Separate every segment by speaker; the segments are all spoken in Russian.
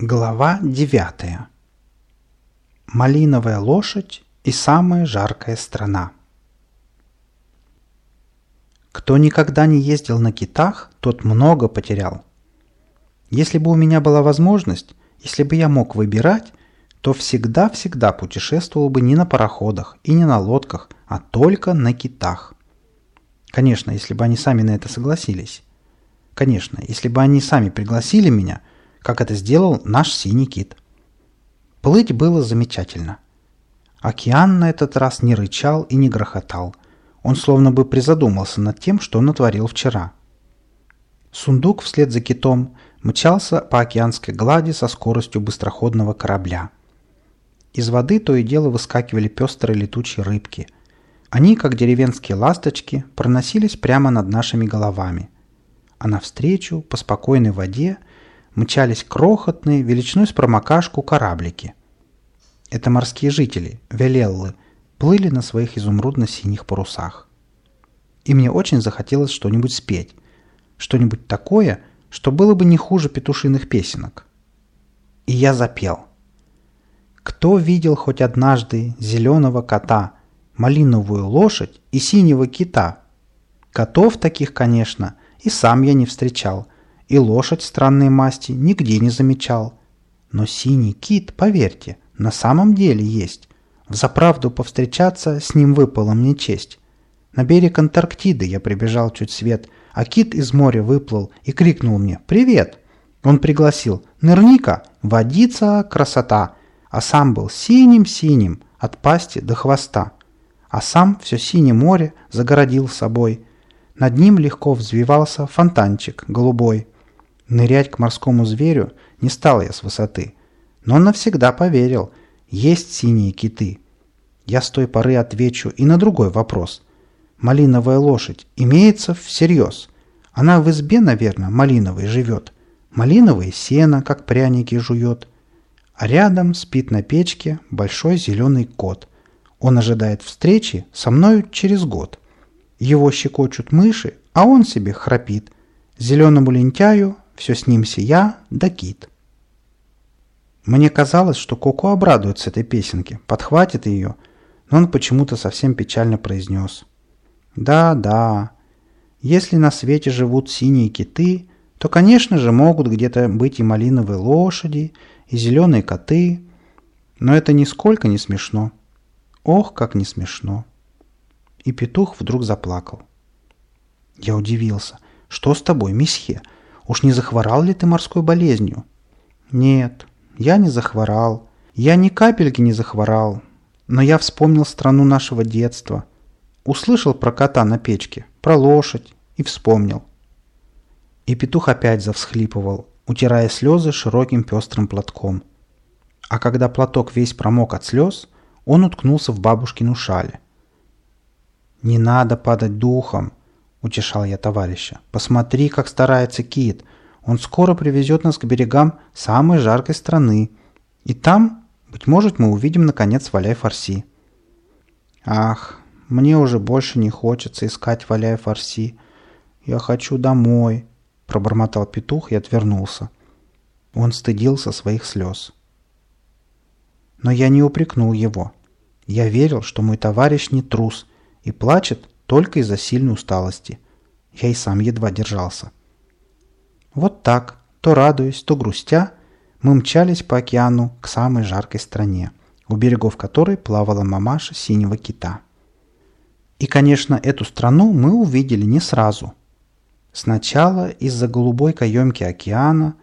Speaker 1: Глава 9. Малиновая лошадь и самая жаркая страна. Кто никогда не ездил на китах, тот много потерял. Если бы у меня была возможность, если бы я мог выбирать, то всегда-всегда путешествовал бы не на пароходах и не на лодках, а только на китах. Конечно, если бы они сами на это согласились. Конечно, если бы они сами пригласили меня – как это сделал наш синий кит. Плыть было замечательно. Океан на этот раз не рычал и не грохотал. Он словно бы призадумался над тем, что натворил вчера. Сундук вслед за китом мчался по океанской глади со скоростью быстроходного корабля. Из воды то и дело выскакивали пестрые летучие рыбки. Они, как деревенские ласточки, проносились прямо над нашими головами. А навстречу, по спокойной воде, мчались крохотные, величиной с промокашку кораблики. Это морские жители, велеллы, плыли на своих изумрудно-синих парусах. И мне очень захотелось что-нибудь спеть. Что-нибудь такое, что было бы не хуже петушиных песенок. И я запел. Кто видел хоть однажды зеленого кота, малиновую лошадь и синего кита? Котов таких, конечно, и сам я не встречал – и лошадь странной масти нигде не замечал. Но синий кит, поверьте, на самом деле есть. В заправду повстречаться с ним выпала мне честь. На берег Антарктиды я прибежал чуть свет, а кит из моря выплыл и крикнул мне «Привет!». Он пригласил «Нырни-ка, водица, красота!», а сам был синим-синим, от пасти до хвоста. А сам все синее море загородил собой. Над ним легко взвивался фонтанчик голубой. Нырять к морскому зверю не стал я с высоты, но он навсегда поверил, есть синие киты. Я с той поры отвечу и на другой вопрос. Малиновая лошадь имеется всерьез. Она в избе, наверное, малиновой живет. Малиновое сено, как пряники, жует. А рядом спит на печке большой зеленый кот. Он ожидает встречи со мною через год. Его щекочут мыши, а он себе храпит. Зеленому лентяю все с ним сия да кит. Мне казалось, что Коко обрадуется этой песенке, подхватит ее, но он почему-то совсем печально произнес. «Да, да, если на свете живут синие киты, то, конечно же, могут где-то быть и малиновые лошади, и зеленые коты, но это нисколько не смешно. Ох, как не смешно!» И петух вдруг заплакал. Я удивился. «Что с тобой, месье? Уж не захворал ли ты морской болезнью? Нет, я не захворал. Я ни капельки не захворал. Но я вспомнил страну нашего детства. Услышал про кота на печке, про лошадь и вспомнил. И петух опять завсхлипывал, утирая слезы широким пестрым платком. А когда платок весь промок от слез, он уткнулся в бабушкину шале. «Не надо падать духом», — утешал я товарища. «Посмотри, как старается Кит. Он скоро привезет нас к берегам самой жаркой страны. И там, быть может, мы увидим, наконец, Валяй-Фарси». «Ах, мне уже больше не хочется искать Валяй-Фарси. Я хочу домой», — пробормотал петух и отвернулся. Он стыдился своих слез. Но я не упрекнул его. Я верил, что мой товарищ не трус и плачет только из-за сильной усталости. Я и сам едва держался. Вот так, то радуясь, то грустя, мы мчались по океану к самой жаркой стране, у берегов которой плавала мамаша синего кита. И, конечно, эту страну мы увидели не сразу. Сначала из-за голубой каемки океана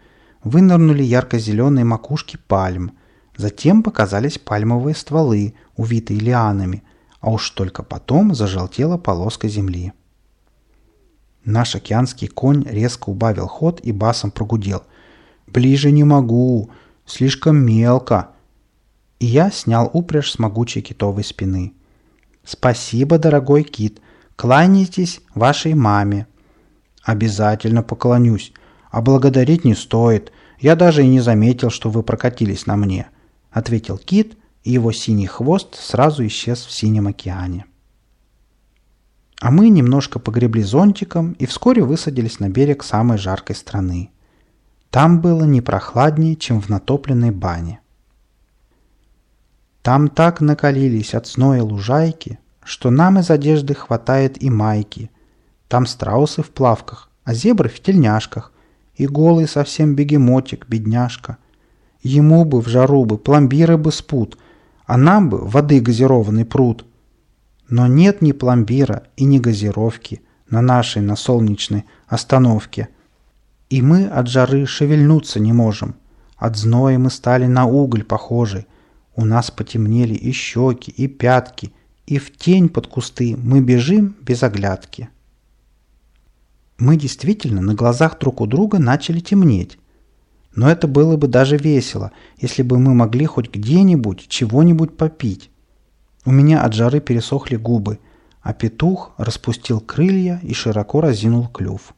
Speaker 1: вынырнули ярко-зеленые макушки пальм, затем показались пальмовые стволы, увитые лианами – а уж только потом зажелтела полоска земли. Наш океанский конь резко убавил ход и басом прогудел. «Ближе не могу, слишком мелко». И я снял упряжь с могучей китовой спины. «Спасибо, дорогой кит, кланяйтесь вашей маме». «Обязательно поклонюсь, а благодарить не стоит. Я даже и не заметил, что вы прокатились на мне», — ответил кит и его синий хвост сразу исчез в синем океане. А мы немножко погребли зонтиком и вскоре высадились на берег самой жаркой страны. Там было не прохладнее, чем в натопленной бане. Там так накалились от зноя лужайки, что нам из одежды хватает и майки. Там страусы в плавках, а зебры в тельняшках, и голый совсем бегемотик, бедняжка. Ему бы в жару бы пломбиры бы спут, а нам бы воды газированный пруд. Но нет ни пломбира и ни газировки на нашей на солнечной остановке – и мы от жары шевельнуться не можем. От зноя мы стали на уголь похожи. У нас потемнели и щеки, и пятки, и в тень под кусты мы бежим без оглядки. Мы действительно на глазах друг у друга начали темнеть. Но это было бы даже весело, если бы мы могли хоть где-нибудь чего-нибудь попить. У меня от жары пересохли губы, а петух распустил крылья и широко разинул клюв.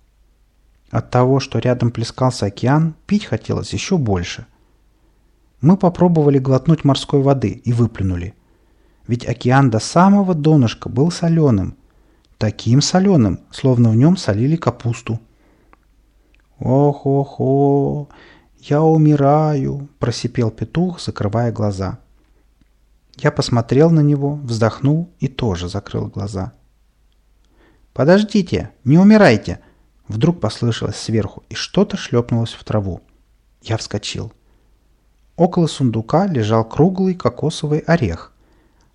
Speaker 1: От того, что рядом плескался океан, пить хотелось еще больше. Мы попробовали глотнуть морской воды и выплюнули. Ведь океан до самого донышка был соленым. Таким соленым, словно в нем солили капусту. «Ох-ох-ох, я умираю!» – просипел петух, закрывая глаза. Я посмотрел на него, вздохнул и тоже закрыл глаза. «Подождите, не умирайте!» Вдруг послышалось сверху, и что-то шлепнулось в траву. Я вскочил. Около сундука лежал круглый кокосовый орех,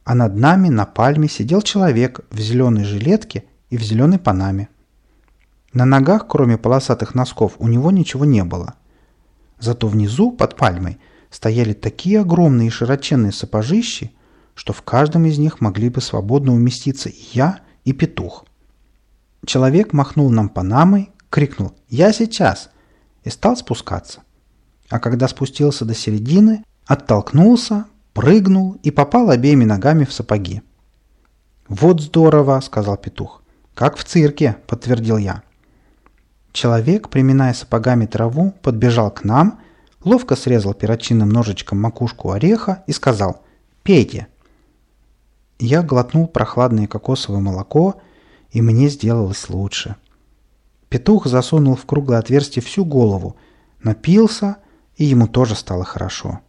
Speaker 1: а над нами на пальме сидел человек в зеленой жилетке и в зеленой панаме. На ногах, кроме полосатых носков, у него ничего не было. Зато внизу, под пальмой, стояли такие огромные и широченные сапожищи, что в каждом из них могли бы свободно уместиться и я, и петух. Человек махнул нам панамой, крикнул «Я сейчас!» и стал спускаться. А когда спустился до середины, оттолкнулся, прыгнул и попал обеими ногами в сапоги. «Вот здорово!» — сказал петух. «Как в цирке!» — подтвердил я. Человек, приминая сапогами траву, подбежал к нам, ловко срезал перочинным ножичком макушку ореха и сказал «Пейте!». Я глотнул прохладное кокосовое молоко и мне сделалось лучше. Петух засунул в круглое отверстие всю голову, напился, и ему тоже стало хорошо.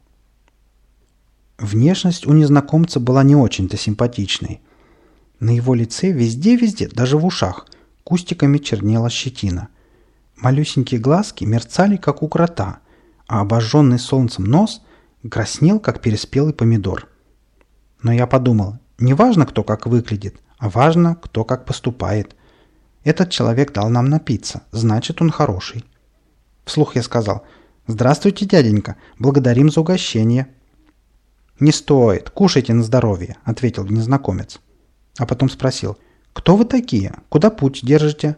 Speaker 1: Внешность у незнакомца была не очень-то симпатичной. На его лице везде-везде, даже в ушах, кустиками чернела щетина. Малюсенькие глазки мерцали, как у крота, а обожженный солнцем нос краснел, как переспелый помидор. Но я подумал, неважно, кто как выглядит, а важно, кто как поступает. Этот человек дал нам напиться, значит, он хороший. Вслух я сказал, «Здравствуйте, дяденька, благодарим за угощение». «Не стоит, кушайте на здоровье», — ответил незнакомец. А потом спросил, «Кто вы такие? Куда путь держите?»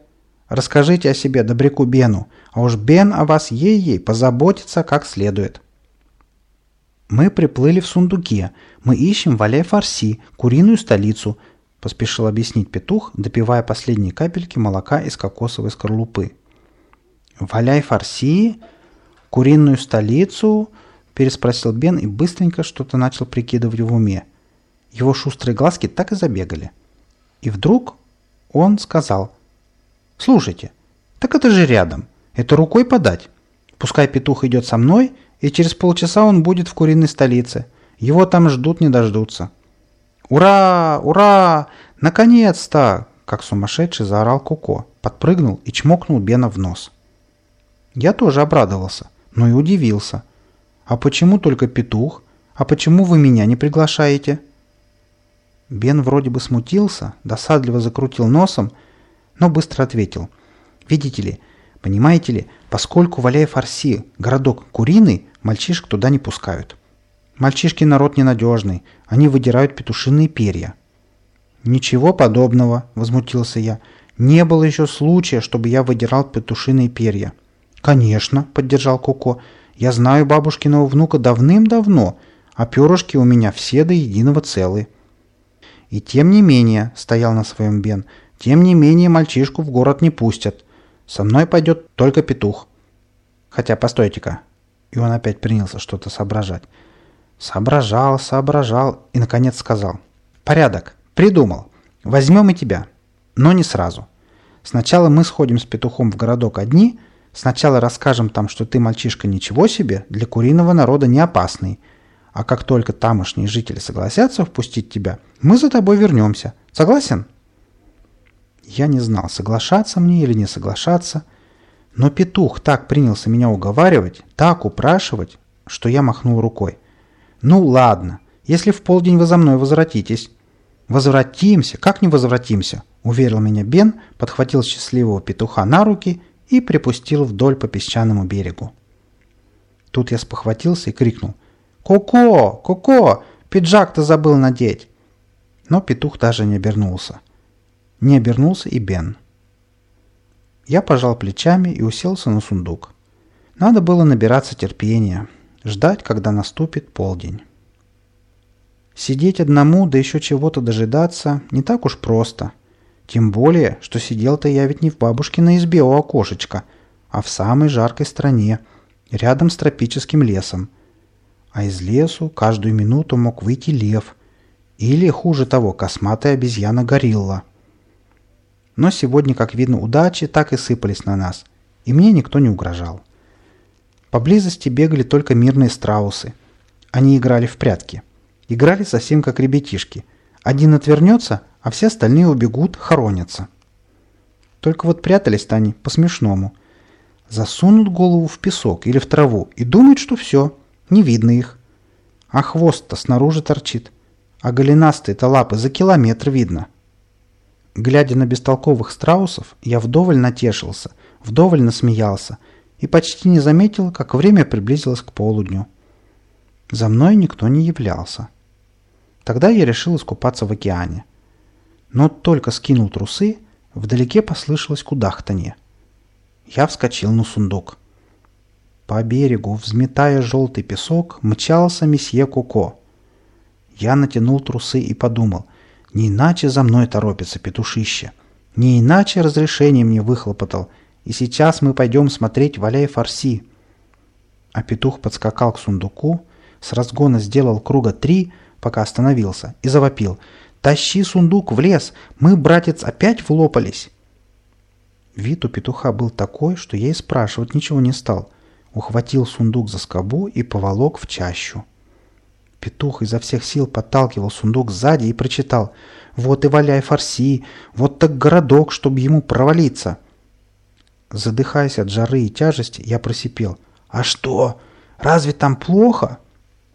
Speaker 1: «Расскажите о себе добряку Бену, а уж Бен о вас ей-ей позаботится как следует». «Мы приплыли в сундуке. Мы ищем Валяй-Фарси, куриную столицу, поспешил объяснить петух, допивая последние капельки молока из кокосовой скорлупы. «Валяй фарси? Куриную столицу?» – переспросил Бен и быстренько что-то начал прикидывать в уме. Его шустрые глазки так и забегали. И вдруг он сказал, «Слушайте, так это же рядом. Это рукой подать. Пускай петух идет со мной, и через полчаса он будет в куриной столице. Его там ждут не дождутся». «Ура! Ура! Наконец-то!» Как сумасшедший заорал Коко, подпрыгнул и чмокнул Бена в нос. Я тоже обрадовался, но и удивился. «А почему только петух? А почему вы меня не приглашаете?» Бен вроде бы смутился, досадливо закрутил носом, но быстро ответил. «Видите ли, понимаете ли, поскольку Валяй-Фарси – городок куриный, мальчишек туда не пускают». Мальчишки народ ненадежный, они выдирают петушиные перья». «Ничего подобного», — возмутился я. «Не было еще случая, чтобы я выдирал петушиные перья». «Конечно», — поддержал Коко. «Я знаю бабушкиного внука давным-давно, а перышки у меня все до единого целы». «И тем не менее», — стоял на своем Бен, — «тем не менее мальчишку в город не пустят. Со мной пойдет только петух». «Хотя, постойте-ка». И он опять принялся что-то соображать. Соображал, соображал и, наконец, сказал. «Порядок. Придумал. Возьмем и тебя. Но не сразу. Сначала мы сходим с петухом в городок одни, Сначала расскажем там, что ты, мальчишка, ничего себе, для куриного народа не опасный. А как только тамошние жители согласятся впустить тебя, мы за тобой вернемся. Согласен?» Я не знал, соглашаться мне или не соглашаться, но петух так принялся меня уговаривать, так упрашивать, что я махнул рукой. «Ну ладно, если в полдень вы за мной возвратитесь». «Возвратимся? Как не возвратимся?» – уверил меня Бен, подхватил счастливого петуха на руки и припустил вдоль по песчаному берегу. Тут я спохватился и крикнул «Коко! Коко! Пиджак-то забыл надеть!» Но петух даже не обернулся. Не обернулся и Бен. Я пожал плечами и уселся на сундук. Надо было набираться терпения, ждать, когда наступит полдень. Сидеть одному, да еще чего-то дожидаться, не так уж просто. Тем более, что сидел-то я ведь не в бабушкиной избе у окошечка, а в самой жаркой стране, рядом с тропическим лесом. А из лесу каждую минуту мог выйти лев. Или, хуже того, косматая обезьяна-горилла. Но сегодня, как видно, удачи так и сыпались на нас, и мне никто не угрожал. Поблизости бегали только мирные страусы. Они играли в прятки. Играли совсем как ребятишки. Один отвернется, а все остальные убегут, хоронятся. Только вот прятались-то они по-смешному. Засунут голову в песок или в траву и думают, что все, не видно их. А хвост-то снаружи торчит, а голенастые-то лапы за километр видно. Глядя на бестолковых страусов, я вдоволь натешился, вдоволь насмеялся и почти не заметил, как время приблизилось к полудню. За мной никто не являлся. Тогда я решил искупаться в океане. Но только скинул трусы, вдалеке послышалось кудахтанье. Я вскочил на сундук. По берегу, взметая желтый песок, мчался месье Коко. Я натянул трусы и подумал, не иначе за мной торопится петушище. Не иначе разрешение мне выхлопотал. И сейчас мы пойдем смотреть «Валяй фарси». А петух подскакал к сундуку, с разгона сделал круга три, пока остановился, и завопил. «Тащи сундук в лес! Мы, братец, опять влопались!» Вид у петуха был такой, что я и спрашивать ничего не стал. Ухватил сундук за скобу и поволок в чащу. Петух изо всех сил подталкивал сундук сзади и прочитал «Вот и валяй фарси! Вот так городок, чтобы ему провалиться!» Задыхаясь от жары и тяжести, я просипел. «А что? Разве там плохо?»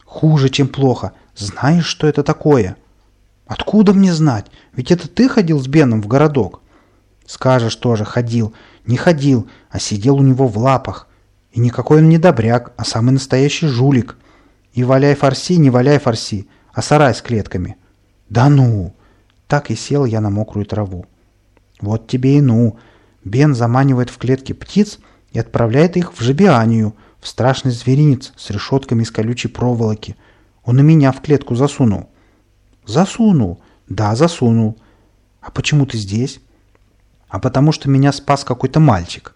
Speaker 1: «Хуже, чем плохо. Знаешь, что это такое?» «Откуда мне знать? Ведь это ты ходил с Беном в городок?» «Скажешь тоже, ходил. Не ходил, а сидел у него в лапах. И никакой он не добряк, а самый настоящий жулик. И валяй фарси, не валяй фарси, а сарай с клетками. Да ну! Так и сел я на мокрую траву. Вот тебе и ну. Бен заманивает в клетки птиц и отправляет их в жебианию, в страшный зверинец с решетками из колючей проволоки. Он и меня в клетку засунул. Засунул. Да, засунул. А почему ты здесь? А потому что меня спас какой-то мальчик.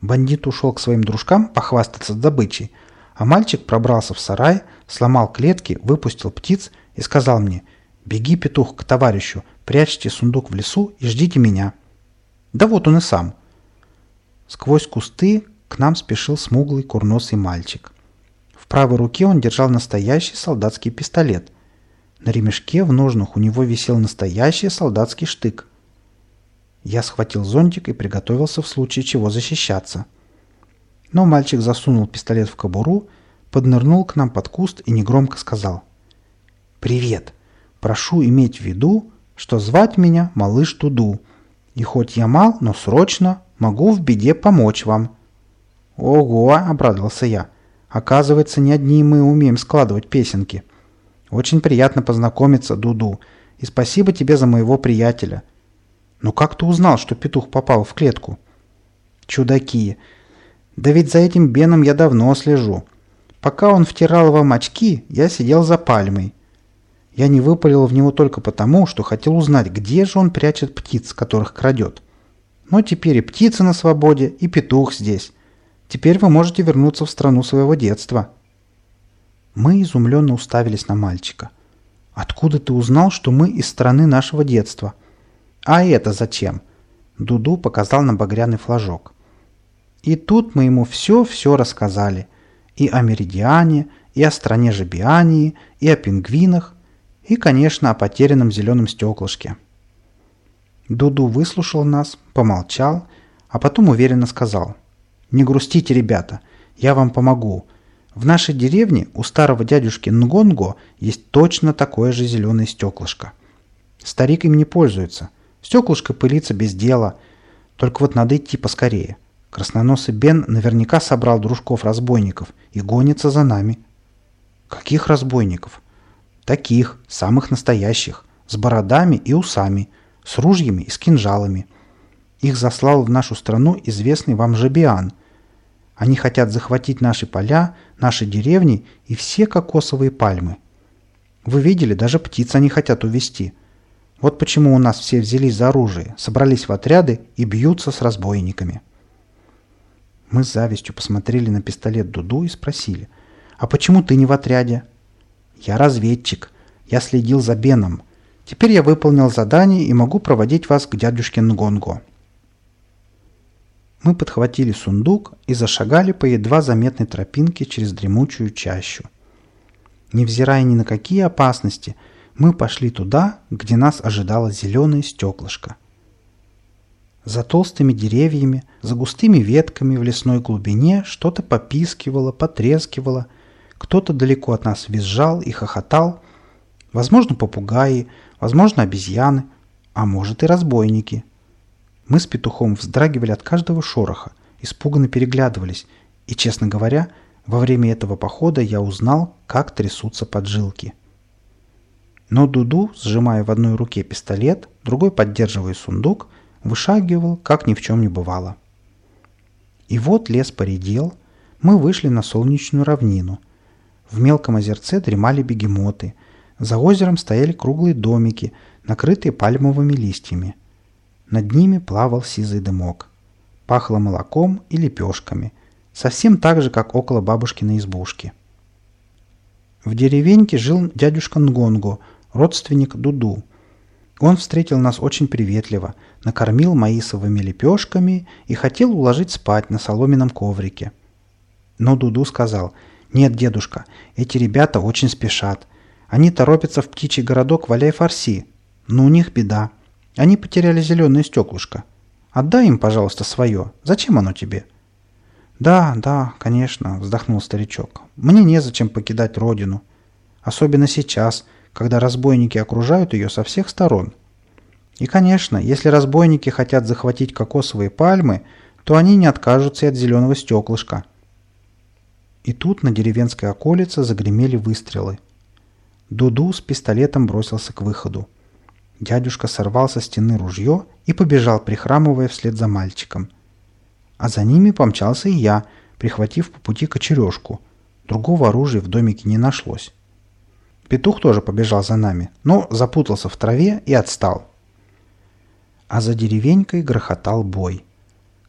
Speaker 1: Бандит ушел к своим дружкам похвастаться добычей, а мальчик пробрался в сарай, сломал клетки, выпустил птиц и сказал мне «Беги, петух, к товарищу, прячьте сундук в лесу и ждите меня». Да вот он и сам. Сквозь кусты к нам спешил смуглый курносый мальчик. В правой руке он держал настоящий солдатский пистолет. На ремешке в ножнах у него висел настоящий солдатский штык. Я схватил зонтик и приготовился в случае чего защищаться. Но мальчик засунул пистолет в кобуру, поднырнул к нам под куст и негромко сказал. «Привет! Прошу иметь в виду, что звать меня малыш Туду. И хоть я мал, но срочно могу в беде помочь вам». «Ого!» — обрадовался я. «Оказывается, не одни мы умеем складывать песенки. Очень приятно познакомиться, Дуду, и спасибо тебе за моего приятеля. Но как ты узнал, что петух попал в клетку?» «Чудаки! Да ведь за этим Беном я давно слежу. Пока он втирал вам очки, я сидел за пальмой. Я не выпалил в него только потому, что хотел узнать, где же он прячет птиц, которых крадет. Но теперь и птица на свободе, и петух здесь. Теперь вы можете вернуться в страну своего детства». Мы изумленно уставились на мальчика. «Откуда ты узнал, что мы из страны нашего детства?» «А это зачем?» Дуду показал на багряный флажок. И тут мы ему все-все рассказали. И о Меридиане, и о стране Жабиании, и о пингвинах, и, конечно, о потерянном зеленом стеклышке. Дуду выслушал нас, помолчал, а потом уверенно сказал. «Не грустите, ребята, я вам помогу. В нашей деревне у старого дядюшки Нгонго есть точно такое же зеленое стеклышко. Старик им не пользуется. Стеклышко пылится без дела. Только вот надо идти поскорее. Красноносый Бен наверняка собрал дружков-разбойников и гонится за нами. Каких разбойников? Таких, самых настоящих, с бородами и усами, с ружьями и с кинжалами. Их заслал в нашу страну известный вам Жабиан. Они хотят захватить наши поля, наши деревни и все кокосовые пальмы. Вы видели, даже птиц они хотят увести. Вот почему у нас все взялись за оружие, собрались в отряды и бьются с разбойниками. Мы с завистью посмотрели на пистолет Дуду и спросили, «А почему ты не в отряде?» «Я разведчик. Я следил за Беном. Теперь я выполнил задание и могу проводить вас к дядюшке Нгонго». Мы подхватили сундук и зашагали по едва заметной тропинке через дремучую чащу. Невзирая ни на какие опасности, мы пошли туда, где нас ожидало зеленое стеклышко. За толстыми деревьями, за густыми ветками в лесной глубине что-то попискивало, потрескивало. Кто-то далеко от нас визжал и хохотал. Возможно, попугаи, возможно, обезьяны, а может и разбойники. Мы с петухом вздрагивали от каждого шороха, испуганно переглядывались, и, честно говоря, во время этого похода я узнал, как трясутся поджилки. Но Дуду, сжимая в одной руке пистолет, другой поддерживая сундук, вышагивал, как ни в чем не бывало. И вот лес поредел, мы вышли на солнечную равнину. В мелком озерце дремали бегемоты. За озером стояли круглые домики, накрытые пальмовыми листьями. Над ними плавал сизый дымок. Пахло молоком и лепешками, совсем так же, как около бабушкиной избушки. В деревеньке жил дядюшка Нгонго, родственник Дуду. Он встретил нас очень приветливо – накормил маисовыми лепешками и хотел уложить спать на соломенном коврике. Но Дуду сказал, «Нет, дедушка, эти ребята очень спешат. Они торопятся в птичий городок Валяй-Фарси, но у них беда. Они потеряли зеленое стеклышко. Отдай им, пожалуйста, свое. Зачем оно тебе?» «Да, да, конечно», — вздохнул старичок. «Мне незачем покидать родину. Особенно сейчас, когда разбойники окружают ее со всех сторон». И, конечно, если разбойники хотят захватить кокосовые пальмы, то они не откажутся и от зеленого стеклышка. И тут на деревенской околице загремели выстрелы. Дуду с пистолетом бросился к выходу. Дядюшка сорвал со стены ружье и побежал, прихрамывая вслед за мальчиком. А за ними помчался и я, прихватив по пути кочережку. Другого оружия в домике не нашлось. Петух тоже побежал за нами, но запутался в траве и отстал а за деревенькой грохотал бой.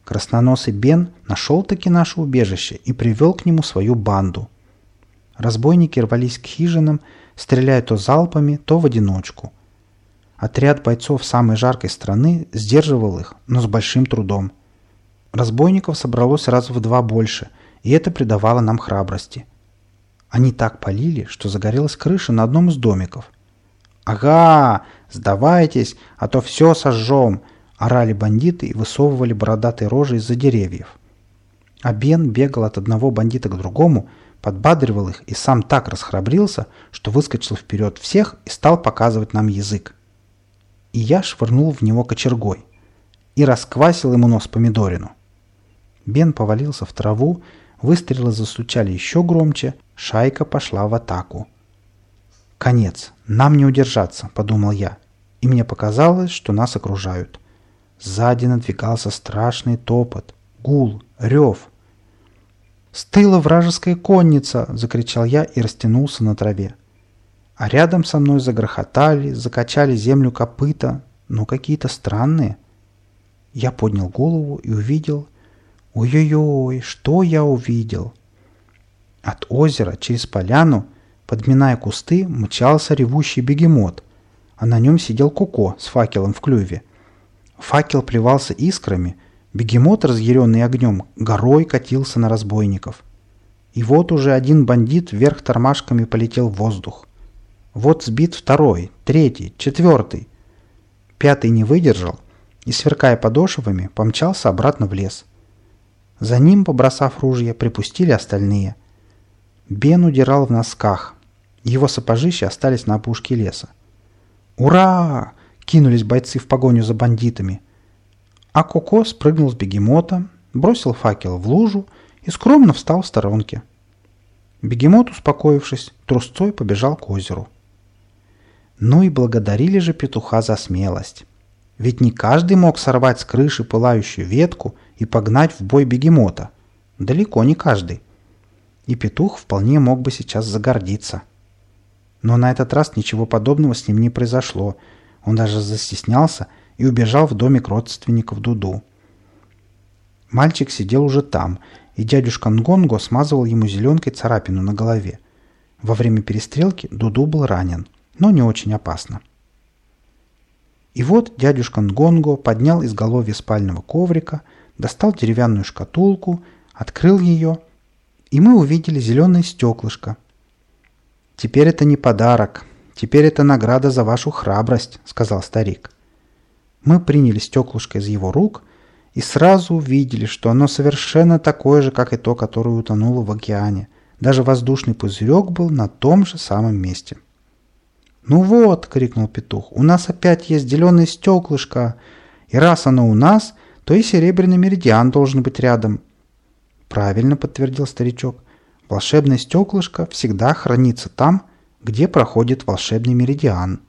Speaker 1: Красноносый Бен нашел-таки наше убежище и привел к нему свою банду. Разбойники рвались к хижинам, стреляя то залпами, то в одиночку. Отряд бойцов самой жаркой страны сдерживал их, но с большим трудом. Разбойников собралось сразу в два больше, и это придавало нам храбрости. Они так полили, что загорелась крыша на одном из домиков. «Ага! «Сдавайтесь, а то все сожжем!» – орали бандиты и высовывали бородатые рожи из-за деревьев. А Бен бегал от одного бандита к другому, подбадривал их и сам так расхрабрился, что выскочил вперед всех и стал показывать нам язык. И я швырнул в него кочергой и расквасил ему нос помидорину. Бен повалился в траву, выстрелы застучали еще громче, шайка пошла в атаку. «Конец, нам не удержаться», — подумал я и мне показалось, что нас окружают. Сзади надвигался страшный топот, гул, рев. «С тыла вражеская конница!» – закричал я и растянулся на траве. А рядом со мной загрохотали, закачали землю копыта, но какие-то странные. Я поднял голову и увидел... Ой-ой-ой, что я увидел? От озера через поляну, подминая кусты, мчался ревущий бегемот – а на нем сидел Куко с факелом в клюве. Факел плевался искрами, Бегемот, разъяренный огнем, горой катился на разбойников. И вот уже один бандит вверх тормашками полетел в воздух. Вот сбит второй, третий, четвертый. Пятый не выдержал и, сверкая подошвами, помчался обратно в лес. За ним, побросав ружья, припустили остальные. Бен удирал в носках. Его сапожища остались на опушке леса. «Ура!» — кинулись бойцы в погоню за бандитами. А Коко спрыгнул с бегемота, бросил факел в лужу и скромно встал в сторонке. Бегемот, успокоившись, трусцой побежал к озеру. Ну и благодарили же петуха за смелость. Ведь не каждый мог сорвать с крыши пылающую ветку и погнать в бой бегемота. Далеко не каждый. И петух вполне мог бы сейчас загордиться. Но на этот раз ничего подобного с ним не произошло. Он даже застеснялся и убежал в домик родственников Дуду. Мальчик сидел уже там, и дядюшка Нгонго смазывал ему зеленкой царапину на голове. Во время перестрелки Дуду был ранен но не очень опасно. И вот дядюшка Нгонго поднял из голови спального коврика, достал деревянную шкатулку, открыл ее, и мы увидели зеленое стеклышко. «Теперь это не подарок, теперь это награда за вашу храбрость», — сказал старик. Мы приняли стеклышко из его рук и сразу увидели, что оно совершенно такое же, как и то, которое утонуло в океане. Даже воздушный пузырек был на том же самом месте. «Ну вот!» — крикнул петух. «У нас опять есть зеленое стеклышко, и раз оно у нас, то и серебряный меридиан должен быть рядом». «Правильно», — подтвердил старичок. «Волшебное стеклышко всегда хранится там, где проходит волшебный меридиан».